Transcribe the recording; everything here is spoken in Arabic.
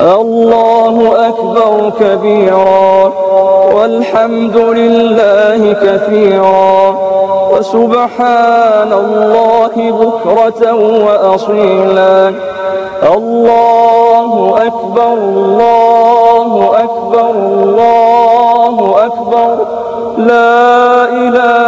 الله أكبر كبيرا والحمد لله كثيرا وسبحان الله بكرة وأصيلا. الله أكبر الله أكبر الله أكبر. لا إله